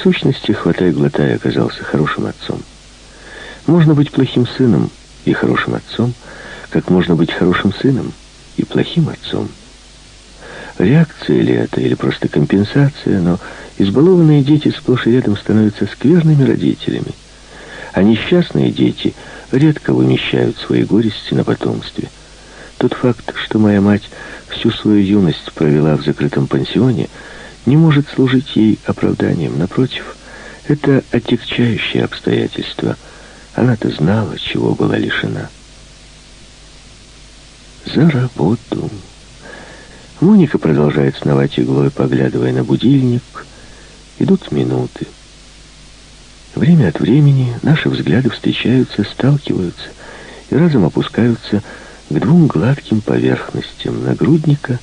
В сущности, хватай-глотай оказался хорошим отцом. Можно быть плохим сыном и хорошим отцом, как можно быть хорошим сыном и плохим отцом. Реакция ли это или просто компенсация, но избалованные дети сплошь и рядом становятся скверными родителями, а несчастные дети редко вымещают свои горести на потомстве. Тот факт, что моя мать всю свою юность провела в закрытом пансионе, не может служить ей оправданием. Напротив, это отягчающее обстоятельство. Она-то знала, чего была лишена. За работу. Моника продолжает сновать иглой, поглядывая на будильник. Идут минуты. Время от времени наши взгляды встречаются, сталкиваются и разом опускаются к двум гладким поверхностям нагрудника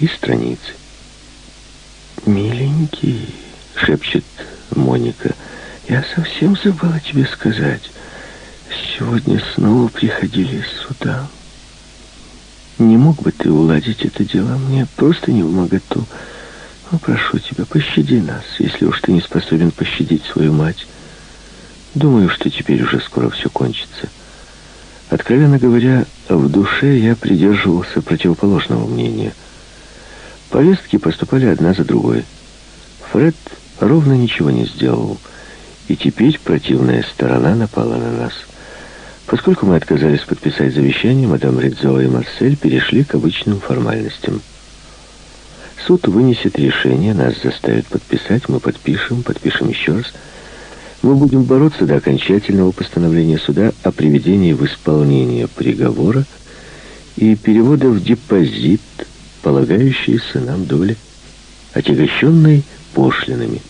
и страницы. «Миленький», — шепчет Моника, — «я совсем забыла тебе сказать. Сегодня снова приходили сюда». Не мог бы ты уладить это дело? Мне просто не в моготу. Ну, прошу тебя, пощади нас, если уж ты не способен пощадить свою мать. Думаю, что теперь уже скоро все кончится. Откровенно говоря, в душе я придерживался противоположного мнения. Повестки поступали одна за другой. Фред ровно ничего не сделал, и теперь противная сторона напала на нас — Поскольку мы отказались подписать завещание, мадам Ридзо и Марсель перешли к обычным формальностям. Суд вынесет решение, нас заставят подписать, мы подпишем, подпишем еще раз. Мы будем бороться до окончательного постановления суда о приведении в исполнение приговора и перевода в депозит, полагающиеся нам доли, отягощенной пошлинами.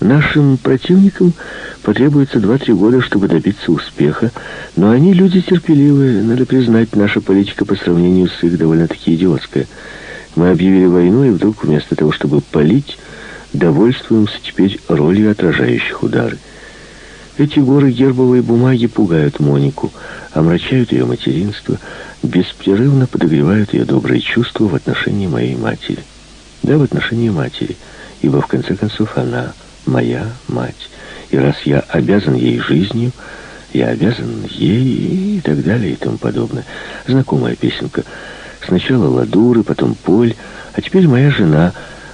Нашим противникам потребуется 2-3 года, чтобы добиться успеха, но они люди терпеливые, надо признать, наша политика по сравнению с их довольно-таки идиотская. Мы объявили войну, и вдруг вместо того, чтобы палить, довольствуемся теперь ролью отражающих удары. Эти горы гербовой бумаги пугают Монику, омрачают ее материнство, беспрерывно подогревают ее добрые чувства в отношении моей матери. Да, в отношении матери, ибо в конце концов она моя мать. И раз я обязан ей жизнью, я обязан ей и так далее и тому подобное. Знакомая песенка. Сначала ладуры, потом поль, а теперь моя жена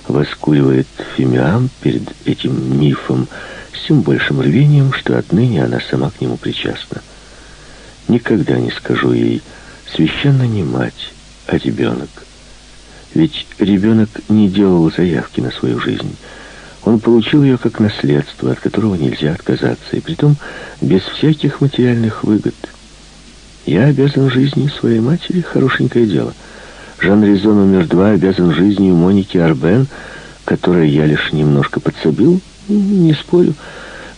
воскуривает фимиам перед этим мифом с тем большим рвением, что отныне она сама к нему причастна. Никогда не скажу ей «священно не мать, а ребенок». Ведь ребенок не делал заявки на свою жизнь. Он получил ее как наследство, от которого нельзя отказаться, и притом без всяких материальных выгод. Я обязан жизнью своей матери, хорошенькое дело. Жан Резо номер два обязан жизнью Моники Арбен, которой я лишь немножко подсобил, не спорю.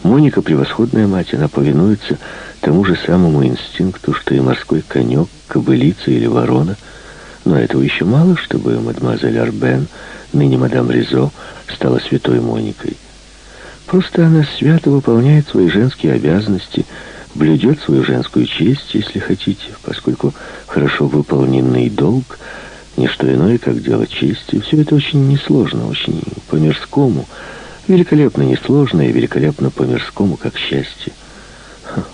Моника превосходная мать, она повинуется тому же самому инстинкту, что и морской конек, кобылица или ворона. Но этого еще мало, чтобы мадемуазель Арбен ныне мадам Ризо, стала святой Моникой. Просто она свято выполняет свои женские обязанности, блюдет свою женскую честь, если хотите, поскольку хорошо выполненный долг — не что иное, как дело чести. Все это очень несложно, очень по-мирскому, великолепно несложно и великолепно по-мирскому, как счастье.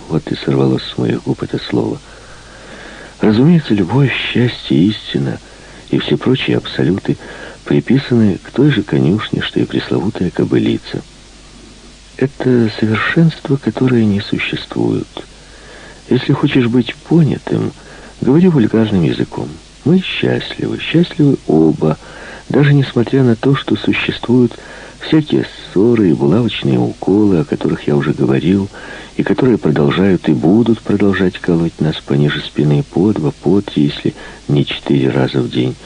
Вот и сорвалось с моих губ это слово. Разумеется, любовь, счастье, истина и все прочие абсолюты — приписаны к той же конюшне, что и пресловутая кобылица. Это совершенство, которое не существует. Если хочешь быть понятым, говори вульгарным языком. Мы счастливы, счастливы оба, даже несмотря на то, что существуют всякие ссоры и булавочные уколы, о которых я уже говорил, и которые продолжают и будут продолжать колоть нас пониже спины по два, по три, если не четыре раза в день.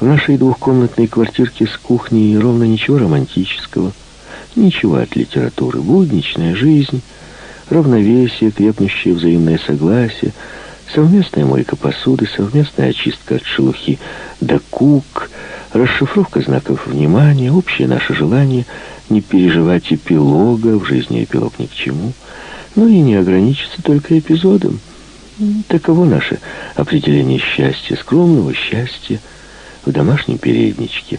В нашей двухкомнатной квартирке с кухней ровно ничего романтического, ничего от литературы. Будничная жизнь, равновесие, крепнущее взаимное согласие, совместная мойка посуды, совместная очистка от шелухи да кук, расшифровка знаков внимания, общее наше желание не переживать эпилога, в жизни эпилог ни к чему, но и не ограничиться только эпизодом. Таково наше определение счастья, скромного счастья, в домашнем передничке,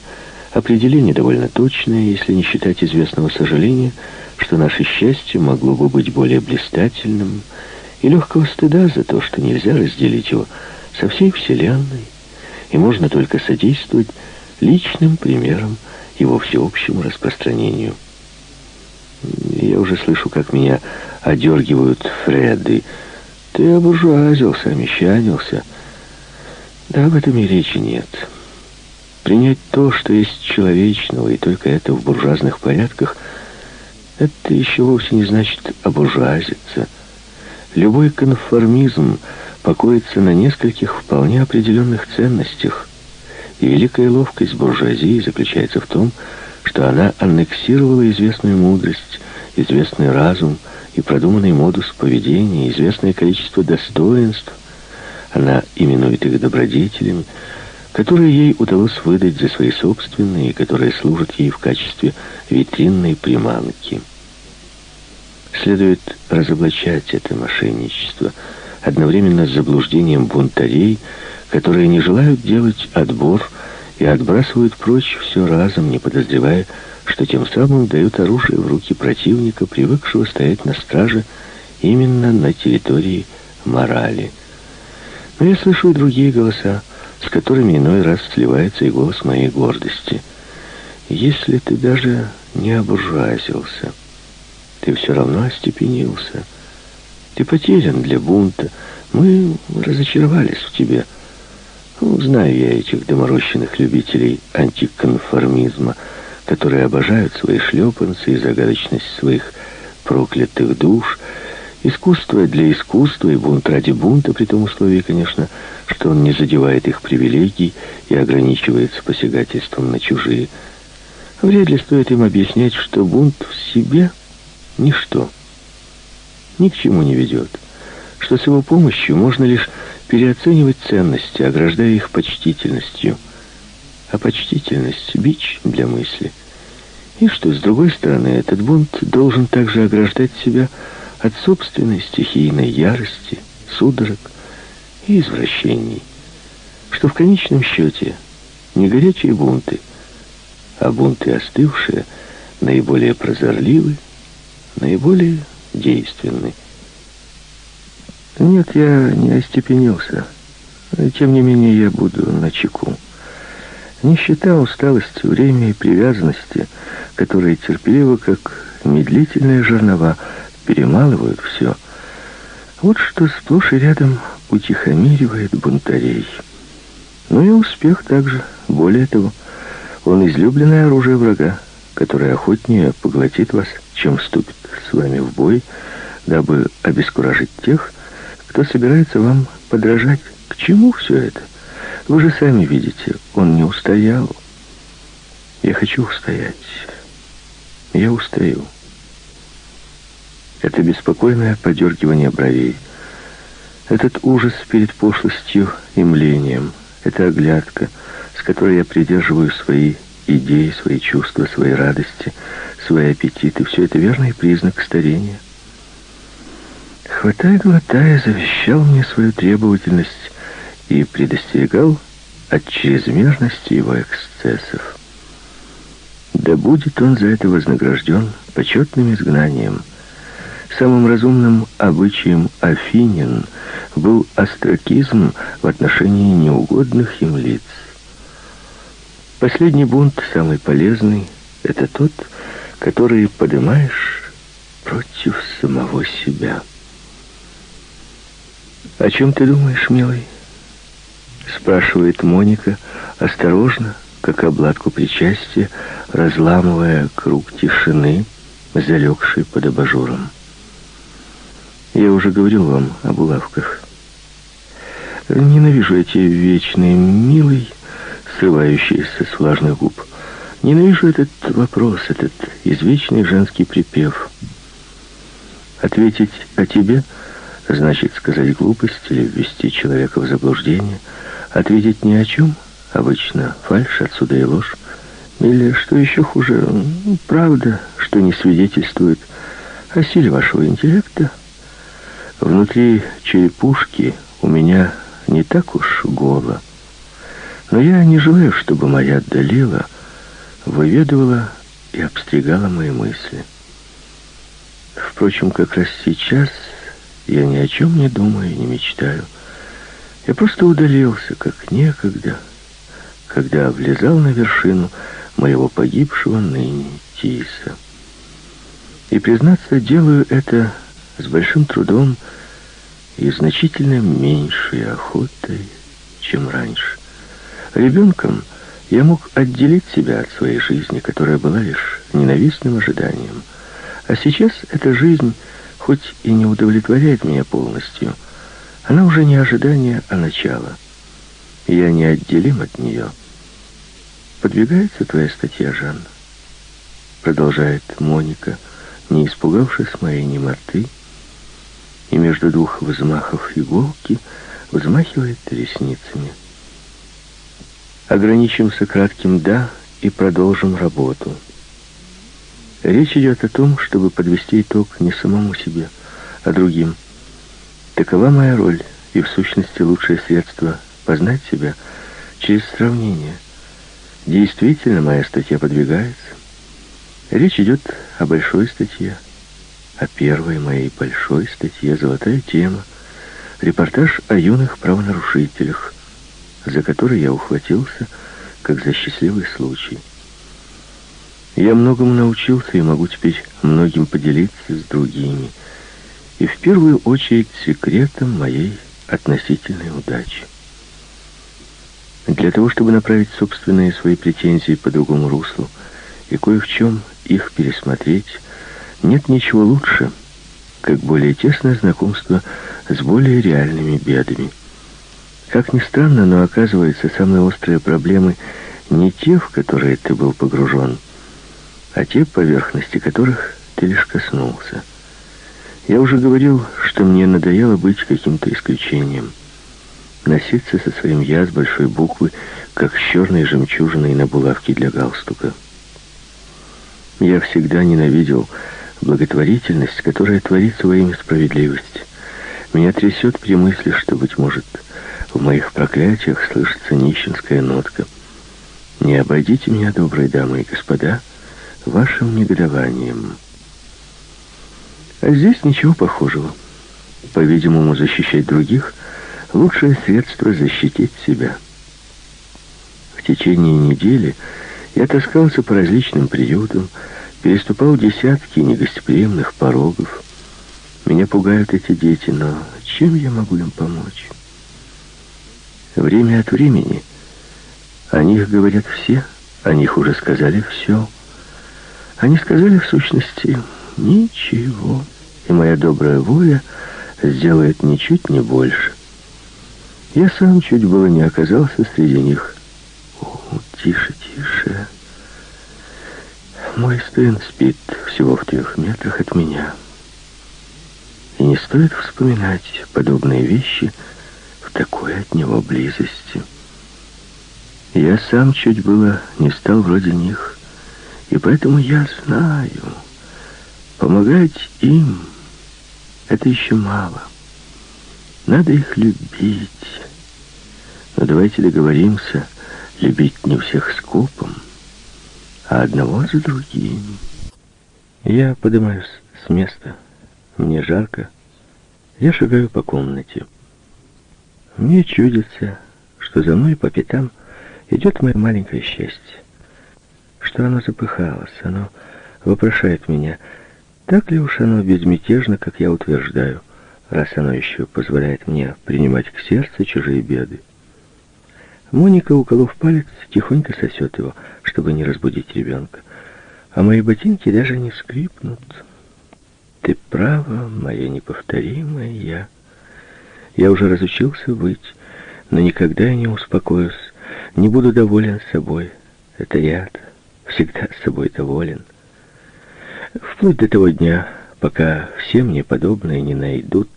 Определение довольно точное, если не считать известного сожаления, что наше счастье могло бы быть более блистательным, и легкого стыда за то, что нельзя разделить его со всей Вселенной, и можно только содействовать личным примером его всеобщему распространению. Я уже слышу, как меня одергивают Фреды. Ты обуржуазился, мещанился. Да, об этом и речи нет. Принять то, что есть человечного, и только это в буржуазных порядках, это еще вовсе не значит обуржуазиться. Любой конформизм покоится на нескольких вполне определенных ценностях. И великая ловкость буржуазии заключается в том, что она аннексировала известную мудрость, известный разум и продуманный модус поведения, известное количество достоинств. Она именует их добродетелями, которые ей удалось выдать за свои собственные, которые служат ей в качестве витринной приманки. Следует разоблачать это мошенничество, одновременно с заблуждением бунтарей, которые не желают делать отбор и отбрасывают прочь все разом, не подозревая, что тем самым дают оружие в руки противника, привыкшего стоять на страже именно на территории морали. Но я слышу и другие голоса, с которыми иной раз сливается и голос моей гордости. Если ты даже не обуржуазился, ты все равно остепенился. Ты потерян для бунта. Мы разочаровались в тебе. Ну, знаю я этих доморощенных любителей антиконформизма, которые обожают свои шлепанцы и загадочность своих проклятых душ, искусство для искусства и бунт ради бунта, при том условии, конечно, что он не задевает их привилегий и ограничивается посягательством на чужие. Вряд ли стоит им объяснять, что бунт в себе — ничто, ни к чему не ведет, что с его помощью можно лишь переоценивать ценности, ограждая их почтительностью. А почтительность — бич для мысли. И что, с другой стороны, этот бунт должен также ограждать себя от собственной стихийной ярости, судорог и извращений. Что в конечном счете не горячие бунты, а бунты остывшие, наиболее прозорливы, наиболее действенны. Нет, я не остепенился. Тем не менее, я буду на чеку. Нищета, усталость, время и привязанности, которые терпеливо, как медлительные жернова, перемалывают все. Вот что сплошь и рядом утихомиривает бунтарей. Ну и успех также. Более того, он излюбленное оружие врага, которое охотнее поглотит вас, чем вступит с вами в бой, дабы обескуражить тех, кто собирается вам подражать. К чему все это? Вы же сами видите, он не устоял. Я хочу устоять. Я устаю. Это беспокойное подергивание бровей. Этот ужас перед пошлостью и млением. Это оглядка, с которой я придерживаю свои идеи, свои чувства, свои радости, свои аппетиты. Все это верный признак старения. Хватая, глотая, завещал мне свою требовательность и предостерегал от чрезмерности его эксцессов. Да будет он за это вознагражден почетным изгнанием. Самым разумным обычаем Афинин был остракизм в отношении неугодных им лиц. Последний бунт, самый полезный, это тот, который поднимаешь против самого себя. «О чем ты думаешь, милый?» Спрашивает Моника, осторожно, как обладку причастия, разламывая круг тишины, залегший под абажуром. Я уже говорил вам об улавках. Ненавижу эти вечные «милый», срывающиеся с влажных губ. Ненавижу этот вопрос, этот извечный женский припев. Ответить о тебе — Значит, сказать глупость или ввести человека в заблуждение, ответить ни о чем, обычно фальшь, отсюда и ложь, или, что еще хуже, правда, что не свидетельствует о силе вашего интеллекта. Внутри черепушки у меня не так уж голо, но я не желаю, чтобы моя Далила выведывала и обстригала мои мысли. Впрочем, как раз сейчас я ни о чем не думаю и не мечтаю. Я просто удалился, как некогда, когда влезал на вершину моего погибшего ныне Тиса. И, признаться, делаю это с большим трудом и значительно меньшей охотой, чем раньше. Ребенком я мог отделить себя от своей жизни, которая была лишь ненавистным ожиданием. А сейчас эта жизнь, хоть и не удовлетворяет меня полностью, она уже не ожидание, а начало. я неотделим от нее. Подвигается твоя статья, Жанна? Продолжает Моника, не испугавшись моей немоты, и между двух взмахов иголки взмахивает ресницами. Ограничимся кратким «да» и продолжим работу. Речь идет о том, чтобы подвести итог не самому себе, а другим. Такова моя роль, и в сущности лучшее средство познать себя через сравнение. Действительно, моя статья подвигается. Речь идет о большой статье, о первой моей большой статье «Золотая тема», репортаж о юных правонарушителях, за который я ухватился, как за счастливый случай. Я многому научился и могу теперь многим поделиться с другими, и в первую очередь секретом моей относительной удачи. Для того, чтобы направить собственные свои претензии по другому руслу и кое в чем их пересмотреть, нет ничего лучше, как более тесное знакомство с более реальными бедами. Как ни странно, но оказывается, самые острые проблемы не те, в которые ты был погружен, а те, поверхности которых ты лишь коснулся. Я уже говорил, что мне надоело быть каким-то исключением. Носиться со своим «я» с большой буквы, как с черной жемчужиной на булавке для галстука. Я всегда ненавидел благотворительность, которая творится во имя справедливости. Меня трясет при мысли, что, быть может, в моих проклятиях слышится нищенская нотка. Не обойдите меня, добрые дамы и господа, вашим негодованием. А здесь ничего похожего. По-видимому, защищать других — лучшее средство защитить себя. В течение недели я таскался по различным приютам, переступал десятки негостеприимных порогов. Меня пугают эти дети, но чем я могу им помочь? Время от времени о них говорят все, о них уже сказали все. Они сказали в сущности ничего, и моя добрая воля сделает ничуть не больше. Я сам чуть было не оказался среди них. О, тише, тише. Мой сын спит всего в трех метрах от меня. И не стоит вспоминать подобные вещи в такой от него близости. Я сам чуть было не стал вроде них, и поэтому я знаю, помогать им — это еще мало. Надо их любить. Но давайте договоримся, любить не всех скопом, а одного за другим. Я поднимаюсь с места. Мне жарко. Я шагаю по комнате. Мне чудится, что за мной по пятам идет мое маленькое счастье. Что оно запыхалось, оно вопрошает меня, так ли уж оно безмятежно, как я утверждаю, раз оно еще позволяет мне принимать к сердцу чужие беды. Моника, уколов палец, тихонько сосет его, чтобы не разбудить ребенка. А мои ботинки даже не скрипнут. Ты права, моя неповторимая я. Я уже разучился быть, но никогда я не успокоюсь, не буду доволен собой. Это я всегда с собой доволен. Вплоть до того дня, пока все мне подобные не найдут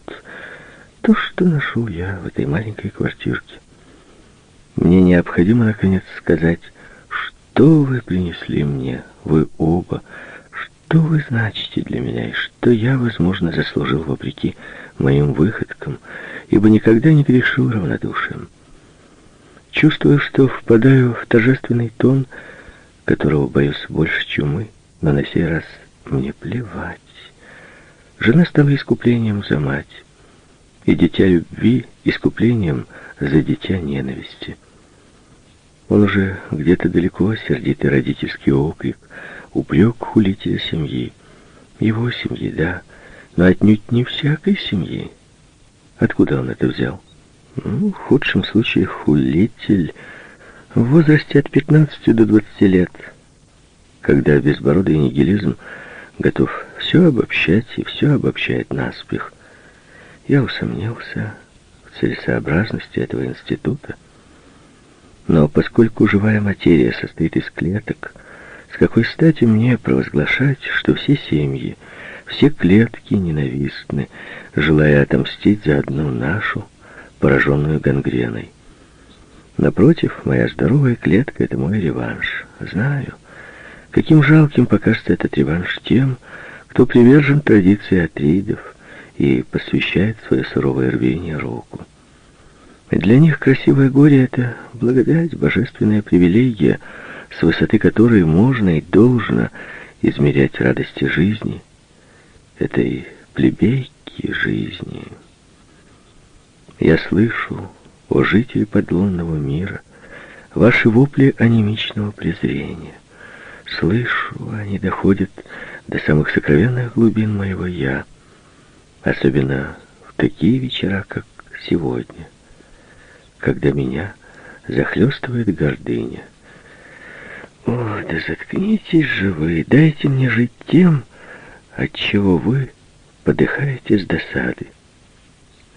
то, что ношу я в этой маленькой квартирке. Мне необходимо, наконец, сказать, что вы принесли мне, вы оба, что вы значите для меня, и что я, возможно, заслужил вопреки моим выходкам, ибо никогда не грешил равнодушием. Чувствую, что впадаю в торжественный тон, которого боюсь больше чумы, но на сей раз мне плевать. Жена стала искуплением за мать, и дитя любви искуплением за дитя ненависти. Он уже где-то далеко, сердитый родительский окрик, упрек хулителя семьи. Его семьи, да, но отнюдь не всякой семьи. Откуда он это взял? Ну, в худшем случае хулитель в возрасте от 15 до 20 лет, когда безбородый нигилизм готов все обобщать и все обобщает наспех. Я усомнился в целесообразности этого института, но поскольку живая материя состоит из клеток, с какой стати мне провозглашать, что все семьи, все клетки ненавистны, желая отомстить за одну нашу, пораженную гангреной? Напротив, моя здоровая клетка — это мой реванш. Знаю, каким жалким покажется этот реванш тем, кто привержен традиции атридов и посвящает свое суровое рвение руку. Для них красивое горе — это благодать, божественная привилегия, с высоты которой можно и должно измерять радости жизни, этой плебейки жизни. Я слышу, о жители подлунного мира, ваши вопли анемичного презрения. Слышу, они доходят до самых сокровенных глубин моего «я», особенно в такие вечера, как сегодня, когда меня захлестывает гордыня. О, да заткнитесь же вы, дайте мне жить тем, от чего вы подыхаете с досады.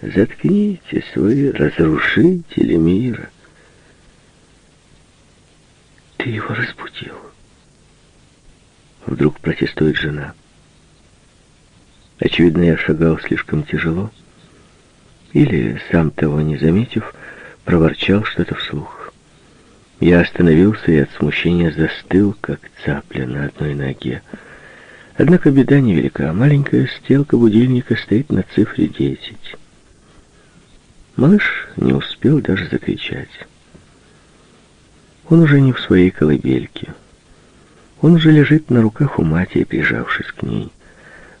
Заткнитесь вы, разрушители мира. Ты его разбудил. Вдруг протестует жена. Очевидно, я шагал слишком тяжело. Или, сам того не заметив, проворчал что-то вслух. Я остановился и от смущения застыл, как цапля на одной ноге. Однако беда невелика. Маленькая стрелка будильника стоит на цифре десять. Малыш не успел даже закричать. Он уже не в своей колыбельке. Он уже лежит на руках у матери, прижавшись к ней.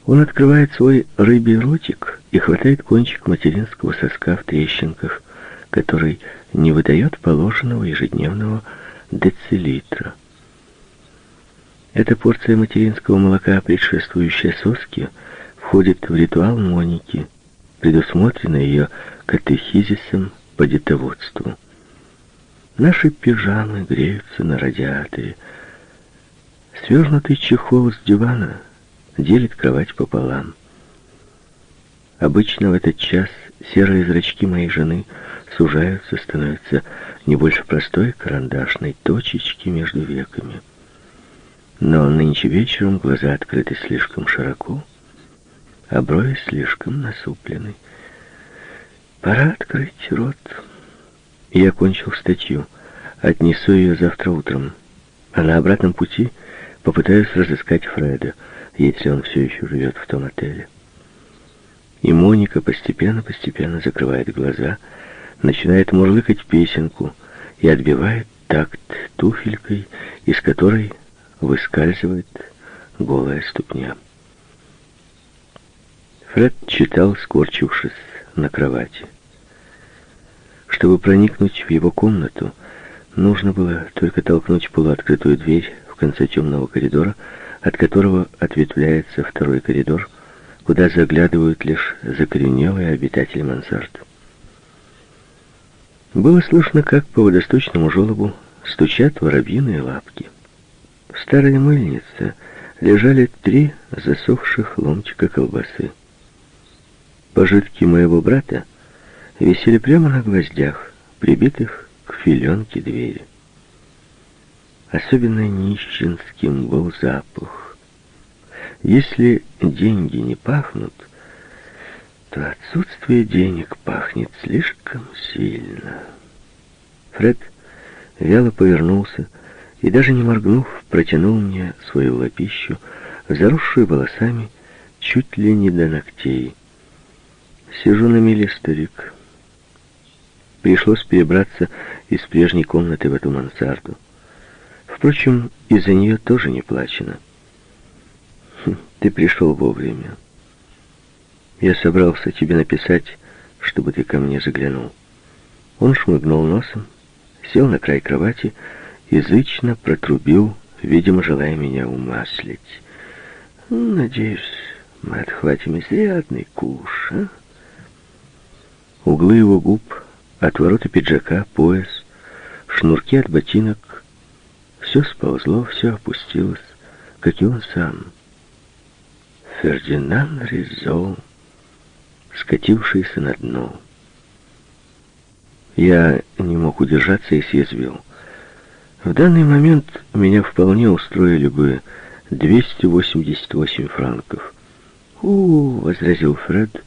Он открывает свой рыбий ротик и хватает кончик материнского соска в трещинках, который не выдает положенного ежедневного децилитра. Эта порция материнского молока, предшествующая соске, входит в ритуал Моники, предусмотрено ее катехизисом по детоводству. Наши пижамы греются на радиаторе. Свернутый чехол с дивана делит кровать пополам. Обычно в этот час серые зрачки моей жены сужаются, становятся не больше простой карандашной точечки между веками. Но нынче вечером глаза открыты слишком широко, а брови слишком насуплены. Пора открыть рот. Я кончил статью. Отнесу ее завтра утром. А на обратном пути попытаюсь разыскать Фреда, если он все еще живет в том отеле. И Моника постепенно-постепенно закрывает глаза, начинает мурлыкать песенку и отбивает такт туфелькой, из которой выскальзывает голая ступня. Фред читал, скорчившись на кровати. Чтобы проникнуть в его комнату, нужно было только толкнуть полуоткрытую дверь в конце темного коридора, от которого ответвляется второй коридор, куда заглядывают лишь закоренелые обитатели мансард. Было слышно, как по водосточному желобу стучат воробьиные лапки. В старой мыльнице лежали три засохших ломтика колбасы. Пожитки моего брата висели прямо на гвоздях, прибитых к филенке двери. Особенно нищенским был запах. Если деньги не пахнут, то отсутствие денег пахнет слишком сильно. Фред вяло повернулся и, даже не моргнув, протянул мне свою лапищу, заросшую волосами чуть ли не до ногтей. Сижу на миле, старик. Пришлось перебраться из прежней комнаты в эту мансарду. Впрочем, из-за нее тоже не плачено. Хм, ты пришел вовремя. Я собрался тебе написать, чтобы ты ко мне заглянул. Он шмыгнул носом, сел на край кровати, язычно протрубил, видимо, желая меня умаслить. Надеюсь, мы отхватим изрядный куш, а? Углы его губ, отвороты пиджака, пояс, шнурки от ботинок. Все сползло, все опустилось, как и он сам. Фердинанд Ризо, скатившийся на дно. Я не мог удержаться и съязвил. В данный момент меня вполне устроили бы 288 франков. «У, — возразил Фред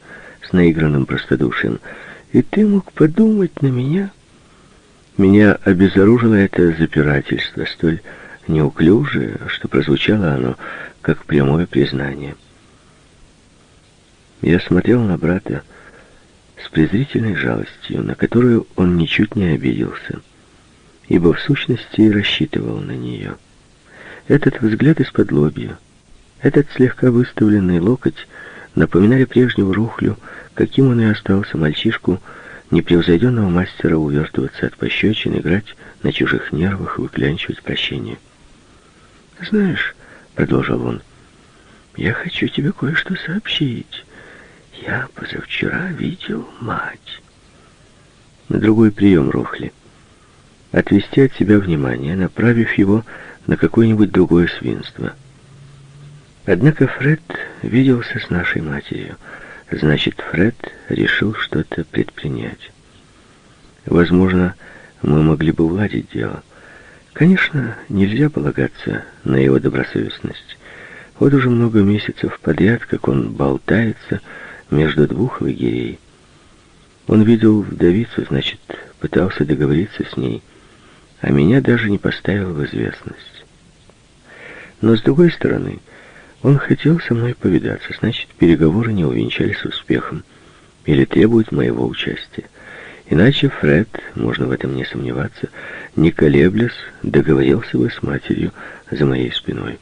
с наигранным простодушием, — и ты мог подумать на меня?» Меня обезоружило это запирательство, столь неуклюжее, что прозвучало оно как прямое признание. Я смотрел на брата с презрительной жалостью, на которую он ничуть не обиделся, ибо в сущности и рассчитывал на нее. Этот взгляд из-под лобья, этот слегка выставленный локоть напоминали прежнего Рухлю, каким он и остался мальчишку, непревзойденного мастера увертываться от пощечин, играть на чужих нервах и выклянчивать прощение. «Знаешь», — продолжал он, — «я хочу тебе кое-что сообщить. Я позавчера видел мать». На другой прием Рухли. Отвести от себя внимание, направив его на какое-нибудь другое свинство. Однако Фред виделся с нашей матерью. Значит, Фред решил что-то предпринять. Возможно, мы могли бы уладить дело. Конечно, нельзя полагаться на его добросовестность. Вот уже много месяцев подряд, как он болтается между двух лагерей. Он видел вдовицу, значит, пытался договориться с ней, а меня даже не поставил в известность. Но с другой стороны, он хотел со мной повидаться, значит, переговоры не увенчались успехом или требуют моего участия. Иначе Фред, можно в этом не сомневаться, не колеблясь, договорился бы с матерью за моей спиной.